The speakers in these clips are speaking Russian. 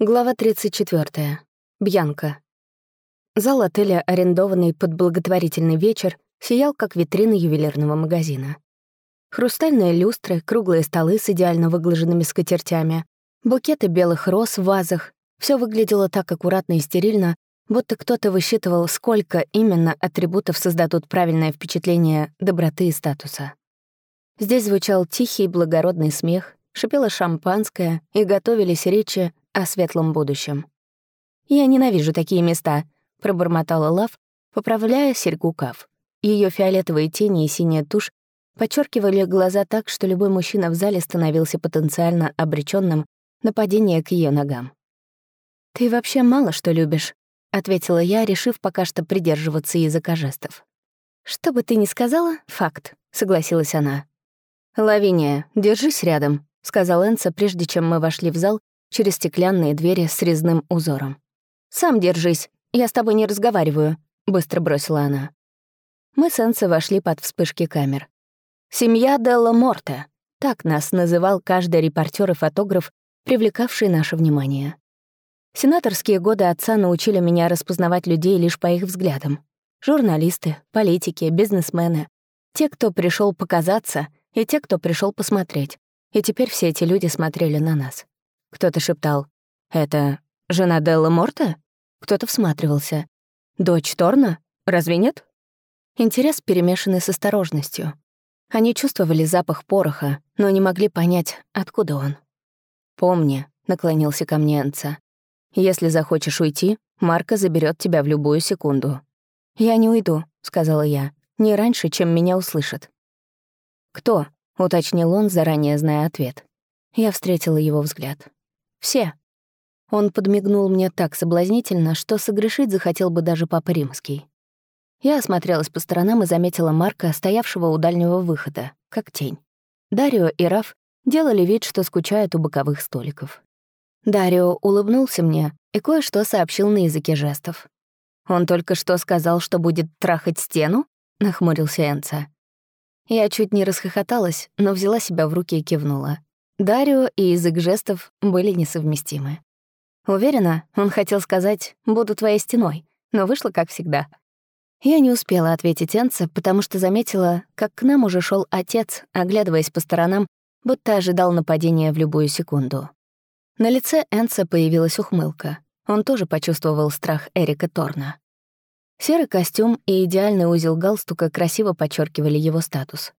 Глава 34. Бьянка. Зал отеля, арендованный под благотворительный вечер, сиял как витрина ювелирного магазина. Хрустальные люстры, круглые столы с идеально выглаженными скатертями, букеты белых роз в вазах — все выглядело так аккуратно и стерильно, будто кто-то высчитывал, сколько именно атрибутов создадут правильное впечатление доброты и статуса. Здесь звучал тихий благородный смех, шипело шампанское и готовились речи о светлом будущем. «Я ненавижу такие места», — пробормотала Лав, поправляя серьгу Кав. Ее фиолетовые тени и синяя тушь подчеркивали глаза так, что любой мужчина в зале становился потенциально обреченным на падение к ее ногам. «Ты вообще мало что любишь», — ответила я, решив пока что придерживаться языка жестов. «Что бы ты ни сказала, факт», — согласилась она. «Лавиния, держись рядом», — сказал Энса, прежде чем мы вошли в зал через стеклянные двери с резным узором. «Сам держись, я с тобой не разговариваю», — быстро бросила она. Мы с Энце вошли под вспышки камер. «Семья Делла Морте», — так нас называл каждый репортер и фотограф, привлекавший наше внимание. Сенаторские годы отца научили меня распознавать людей лишь по их взглядам. Журналисты, политики, бизнесмены. Те, кто пришел показаться, и те, кто пришел посмотреть. И теперь все эти люди смотрели на нас. Кто-то шептал «Это жена Делла Морта?» Кто-то всматривался. «Дочь Торна? Разве нет?» Интерес перемешанный с осторожностью. Они чувствовали запах пороха, но не могли понять, откуда он. «Помни», — наклонился ко мне Энца, «если захочешь уйти, Марка заберет тебя в любую секунду». «Я не уйду», — сказала я, — «не раньше, чем меня услышат». «Кто?» — уточнил он, заранее зная ответ. Я встретила его взгляд. Все. Он подмигнул мне так соблазнительно, что согрешить захотел бы даже Папа Римский. Я осмотрелась по сторонам и заметила Марка, стоявшего у дальнего выхода, как тень. Дарио и Раф делали вид, что скучают у боковых столиков. Дарио улыбнулся мне и кое-что сообщил на языке жестов. «Он только что сказал, что будет трахать стену?» — нахмурился Энца. Я чуть не расхохоталась, но взяла себя в руки и кивнула. Дарио и язык жестов были несовместимы. Уверена, он хотел сказать «буду твоей стеной», но вышло как всегда. Я не успела ответить Энце, потому что заметила, как к нам уже шел отец, оглядываясь по сторонам, будто ожидал нападения в любую секунду. На лице Энца появилась ухмылка. Он тоже почувствовал страх Эрика Торна. Серый костюм и идеальный узел галстука красиво подчеркивали его статус.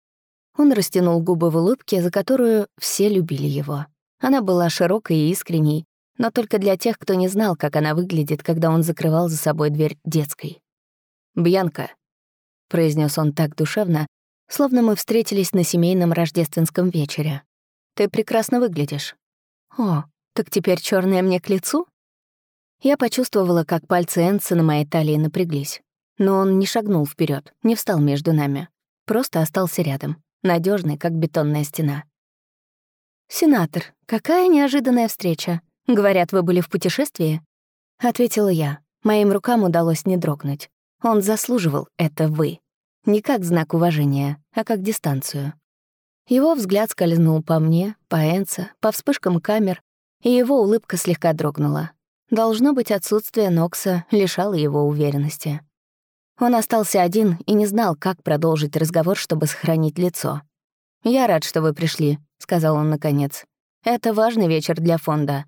Он растянул губы в улыбке, за которую все любили его. Она была широкой и искренней, но только для тех, кто не знал, как она выглядит, когда он закрывал за собой дверь детской. «Бьянка», — произнес он так душевно, словно мы встретились на семейном рождественском вечере. «Ты прекрасно выглядишь». «О, так теперь черное мне к лицу?» Я почувствовала, как пальцы Энса на моей талии напряглись. Но он не шагнул вперед, не встал между нами. Просто остался рядом надежный, как бетонная стена. «Сенатор, какая неожиданная встреча. Говорят, вы были в путешествии?» Ответила я. Моим рукам удалось не дрогнуть. Он заслуживал это «вы». Не как знак уважения, а как дистанцию. Его взгляд скользнул по мне, по Энце, по вспышкам камер, и его улыбка слегка дрогнула. Должно быть, отсутствие Нокса лишало его уверенности. Он остался один и не знал, как продолжить разговор, чтобы сохранить лицо. «Я рад, что вы пришли», — сказал он наконец. «Это важный вечер для фонда.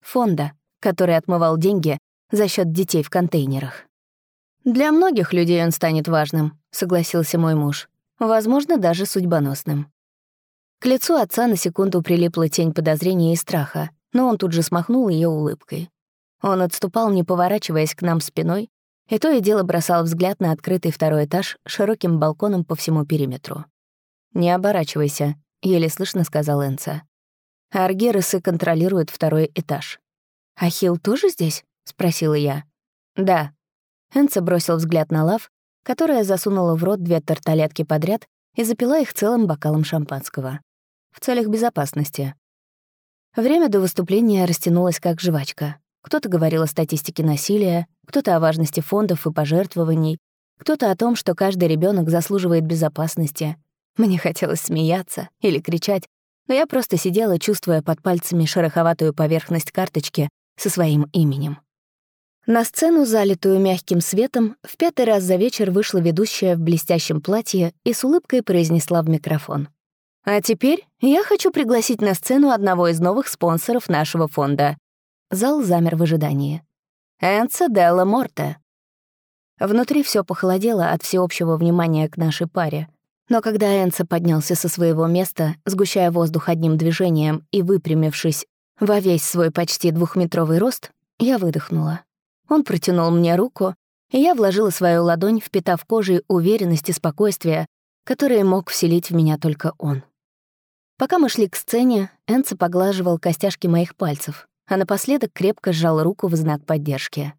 Фонда, который отмывал деньги за счет детей в контейнерах». «Для многих людей он станет важным», — согласился мой муж. «Возможно, даже судьбоносным». К лицу отца на секунду прилипла тень подозрения и страха, но он тут же смахнул ее улыбкой. Он отступал, не поворачиваясь к нам спиной, и то и дело бросал взгляд на открытый второй этаж широким балконом по всему периметру. «Не оборачивайся», — еле слышно сказал Энца. «Аргересы контролируют второй этаж». «А Хилл тоже здесь?» — спросила я. «Да». Энца бросил взгляд на Лав, которая засунула в рот две тарталетки подряд и запила их целым бокалом шампанского. В целях безопасности. Время до выступления растянулось как жвачка. Кто-то говорил о статистике насилия, кто-то о важности фондов и пожертвований, кто-то о том, что каждый ребенок заслуживает безопасности. Мне хотелось смеяться или кричать, но я просто сидела, чувствуя под пальцами шероховатую поверхность карточки, со своим именем. На сцену, залитую мягким светом, в пятый раз за вечер вышла ведущая в блестящем платье и с улыбкой произнесла в микрофон. «А теперь я хочу пригласить на сцену одного из новых спонсоров нашего фонда». Зал замер в ожидании. «Энца Делла Морте». Внутри все похолодело от всеобщего внимания к нашей паре. Но когда Энца поднялся со своего места, сгущая воздух одним движением и выпрямившись во весь свой почти двухметровый рост, я выдохнула. Он протянул мне руку, и я вложила свою ладонь, впитав кожей уверенность и спокойствие, которые мог вселить в меня только он. Пока мы шли к сцене, Энца поглаживал костяшки моих пальцев, а напоследок крепко сжал руку в знак поддержки.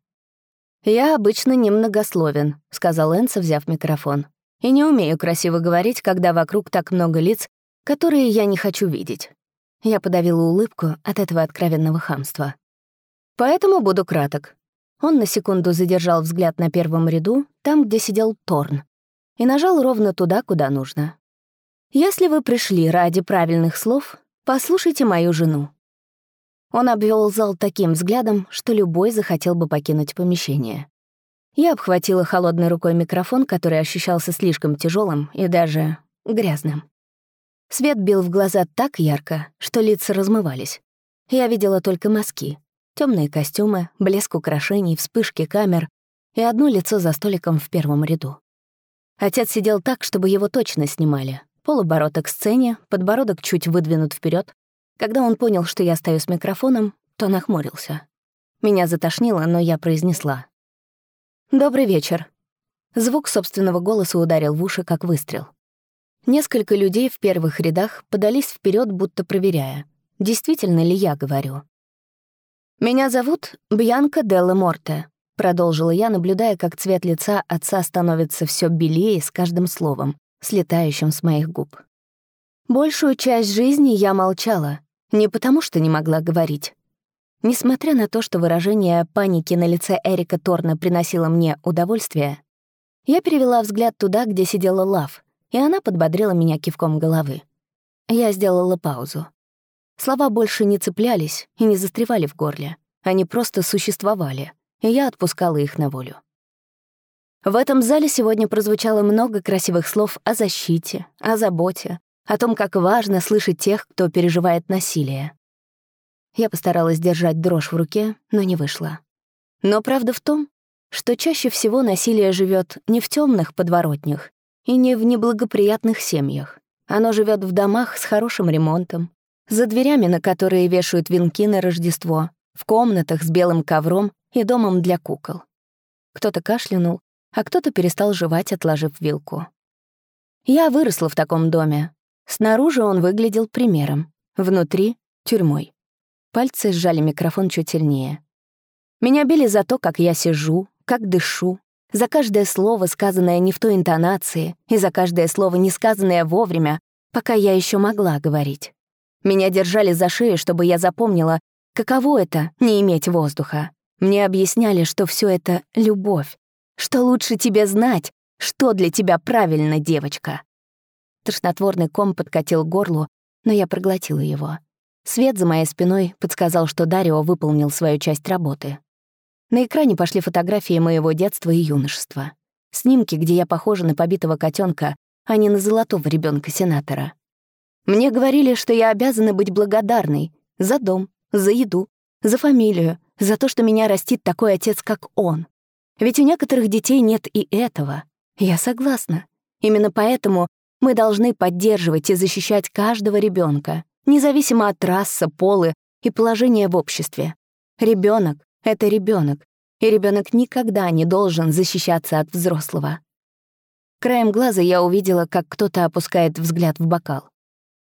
«Я обычно немногословен», — сказал Энца, взяв микрофон. «И не умею красиво говорить, когда вокруг так много лиц, которые я не хочу видеть». Я подавила улыбку от этого откровенного хамства. «Поэтому буду краток». Он на секунду задержал взгляд на первом ряду, там, где сидел Торн, и нажал ровно туда, куда нужно. «Если вы пришли ради правильных слов, послушайте мою жену. Он обвел зал таким взглядом, что любой захотел бы покинуть помещение. Я обхватила холодной рукой микрофон, который ощущался слишком тяжелым и даже грязным. Свет бил в глаза так ярко, что лица размывались. Я видела только мазки, темные костюмы, блеск украшений, вспышки камер и одно лицо за столиком в первом ряду. Отец сидел так, чтобы его точно снимали. Полоборота к сцене, подбородок чуть выдвинут вперед, когда он понял, что я стою с микрофоном, то нахмурился. Меня затошнило, но я произнесла. «Добрый вечер». Звук собственного голоса ударил в уши, как выстрел. Несколько людей в первых рядах подались вперед, будто проверяя, действительно ли я говорю. «Меня зовут Бьянка Делла Морте», — продолжила я, наблюдая, как цвет лица отца становится все белее с каждым словом, слетающим с моих губ. Большую часть жизни я молчала, не потому что не могла говорить. Несмотря на то, что выражение паники на лице Эрика Торна приносило мне удовольствие, я перевела взгляд туда, где сидела Лав, и она подбодрила меня кивком головы. Я сделала паузу. Слова больше не цеплялись и не застревали в горле. Они просто существовали, и я отпускала их на волю. В этом зале сегодня прозвучало много красивых слов о защите, о заботе, о том, как важно слышать тех, кто переживает насилие. Я постаралась держать дрожь в руке, но не вышло. Но правда в том, что чаще всего насилие живет не в темных подворотнях и не в неблагоприятных семьях. Оно живет в домах с хорошим ремонтом, за дверями, на которые вешают венки на Рождество, в комнатах с белым ковром и домом для кукол. Кто-то кашлянул, а кто-то перестал жевать, отложив вилку. Я выросла в таком доме, Снаружи он выглядел примером, внутри — тюрьмой. Пальцы сжали микрофон чуть сильнее. Меня били за то, как я сижу, как дышу, за каждое слово, сказанное не в той интонации, и за каждое слово, не сказанное вовремя, пока я еще могла говорить. Меня держали за шею, чтобы я запомнила, каково это — не иметь воздуха. Мне объясняли, что все это — любовь, что лучше тебе знать, что для тебя правильно, девочка. Тошнотворный ком подкатил к горлу, но я проглотила его. Свет за моей спиной подсказал, что Дарио выполнил свою часть работы. На экране пошли фотографии моего детства и юношества. Снимки, где я похожа на побитого котенка, а не на золотого ребенка сенатора. Мне говорили, что я обязана быть благодарной за дом, за еду, за фамилию, за то, что меня растит такой отец, как он. Ведь у некоторых детей нет и этого. Я согласна. Именно поэтому мы должны поддерживать и защищать каждого ребенка, независимо от расы, полы и положения в обществе. Ребенок — это ребенок, и ребенок никогда не должен защищаться от взрослого. Краем глаза я увидела, как кто-то опускает взгляд в бокал.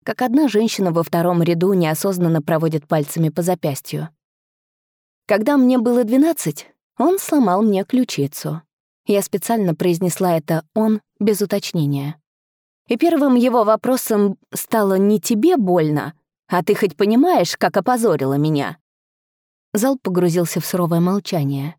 Как одна женщина во втором ряду неосознанно проводит пальцами по запястью. Когда мне было 12, он сломал мне ключицу. Я специально произнесла это «он» без уточнения. И первым его вопросом стало «не тебе больно, а ты хоть понимаешь, как опозорила меня?» Зал погрузился в суровое молчание.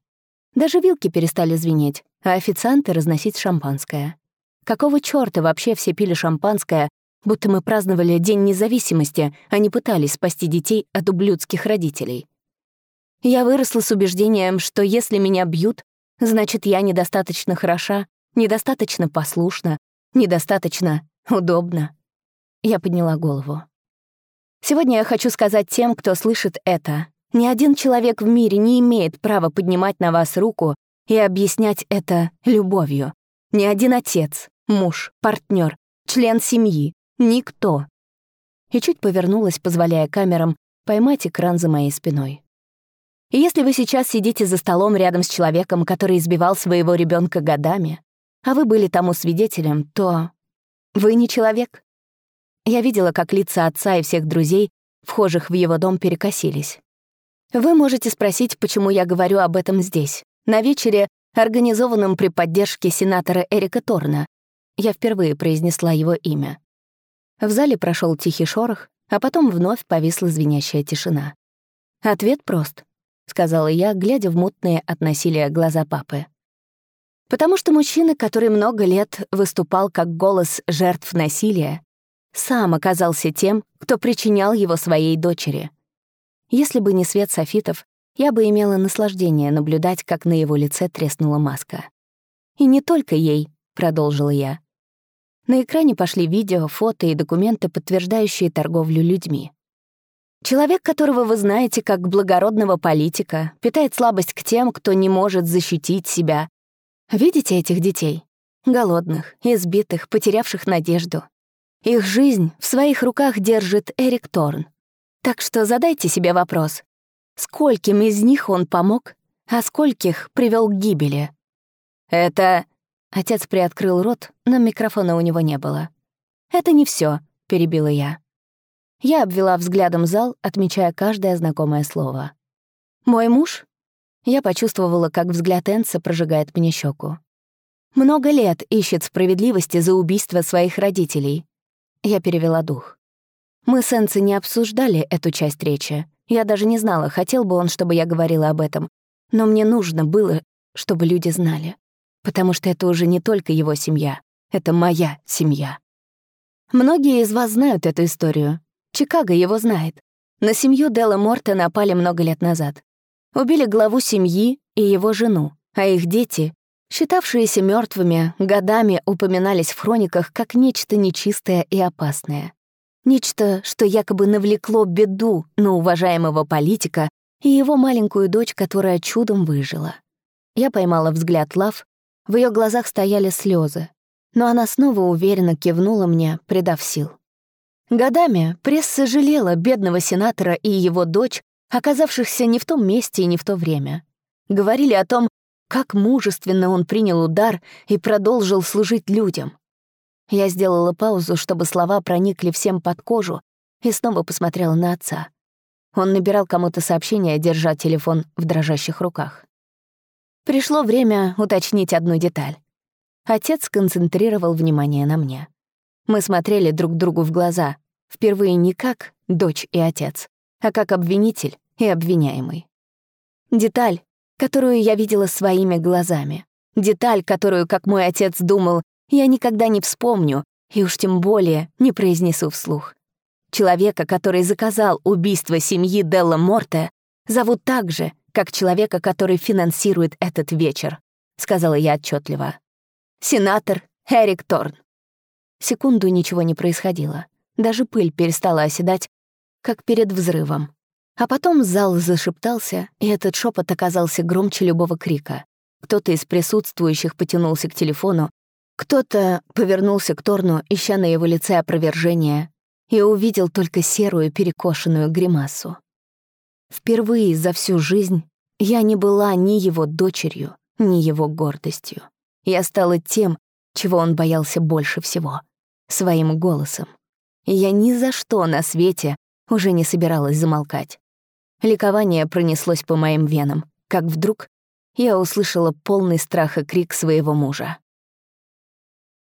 Даже вилки перестали звенеть, а официанты разносить шампанское. Какого чёрта вообще все пили шампанское, будто мы праздновали День независимости, а не пытались спасти детей от ублюдских родителей? Я выросла с убеждением, что если меня бьют, значит, я недостаточно хороша, недостаточно послушна, недостаточно удобна. Я подняла голову. Сегодня я хочу сказать тем, кто слышит это. Ни один человек в мире не имеет права поднимать на вас руку и объяснять это любовью. Ни один отец, муж, партнер, член семьи, никто. И чуть повернулась, позволяя камерам поймать экран за моей спиной. И если вы сейчас сидите за столом рядом с человеком, который избивал своего ребенка годами, а вы были тому свидетелем, то вы не человек. Я видела, как лица отца и всех друзей, вхожих в его дом, перекосились. Вы можете спросить, почему я говорю об этом здесь, на вечере, организованном при поддержке сенатора Эрика Торна. Я впервые произнесла его имя. В зале прошел тихий шорох, а потом вновь повисла звенящая тишина. «Ответ прост», — сказала я, глядя в мутные от насилия глаза папы. «Потому что мужчина, который много лет выступал как голос жертв насилия, сам оказался тем, кто причинял его своей дочери. Если бы не свет софитов, я бы имела наслаждение наблюдать, как на его лице треснула маска. «И не только ей», — продолжила я. На экране пошли видео, фото и документы, подтверждающие торговлю людьми. Человек, которого вы знаете как благородного политика, питает слабость к тем, кто не может защитить себя. Видите этих детей? Голодных, избитых, потерявших надежду. Их жизнь в своих руках держит Эрик Торн. Так что задайте себе вопрос. Скольким из них он помог, а скольких привел к гибели? Это Отец приоткрыл рот, но микрофона у него не было. «Это не все, перебила я. Я обвела взглядом зал, отмечая каждое знакомое слово. «Мой муж?» Я почувствовала, как взгляд Энса прожигает мне щеку. «Много лет ищет справедливости за убийство своих родителей». Я перевела дух. Мы с Энси не обсуждали эту часть речи. Я даже не знала, хотел бы он, чтобы я говорила об этом. Но мне нужно было, чтобы люди знали потому что это уже не только его семья, это моя семья. Многие из вас знают эту историю. Чикаго его знает. На семью Делла Морта напали много лет назад. Убили главу семьи и его жену, а их дети, считавшиеся мертвыми, годами упоминались в хрониках как нечто нечистое и опасное. Нечто, что якобы навлекло беду на уважаемого политика и его маленькую дочь, которая чудом выжила. Я поймала взгляд Лав, в ее глазах стояли слезы, но она снова уверенно кивнула мне, придав сил. Годами пресса жалела бедного сенатора и его дочь, оказавшихся не в том месте и не в то время. Говорили о том, как мужественно он принял удар и продолжил служить людям. Я сделала паузу, чтобы слова проникли всем под кожу, и снова посмотрела на отца. Он набирал кому-то сообщение, держа телефон в дрожащих руках. Пришло время уточнить одну деталь. Отец концентрировал внимание на мне. Мы смотрели друг другу в глаза, впервые не как дочь и отец, а как обвинитель и обвиняемый. Деталь, которую я видела своими глазами. Деталь, которую, как мой отец думал, я никогда не вспомню и уж тем более не произнесу вслух. Человека, который заказал убийство семьи Делла Морте, зовут так же, как человека, который финансирует этот вечер», — сказала я отчетливо. «Сенатор Эрик Торн». Секунду ничего не происходило. Даже пыль перестала оседать, как перед взрывом. А потом зал зашептался, и этот шепот оказался громче любого крика. Кто-то из присутствующих потянулся к телефону, кто-то повернулся к Торну, ища на его лице опровержение, и увидел только серую перекошенную гримасу. Впервые за всю жизнь я не была ни его дочерью, ни его гордостью. Я стала тем, чего он боялся больше всего — своим голосом. И я ни за что на свете уже не собиралась замолкать. Ликование пронеслось по моим венам, как вдруг я услышала полный страха крик своего мужа.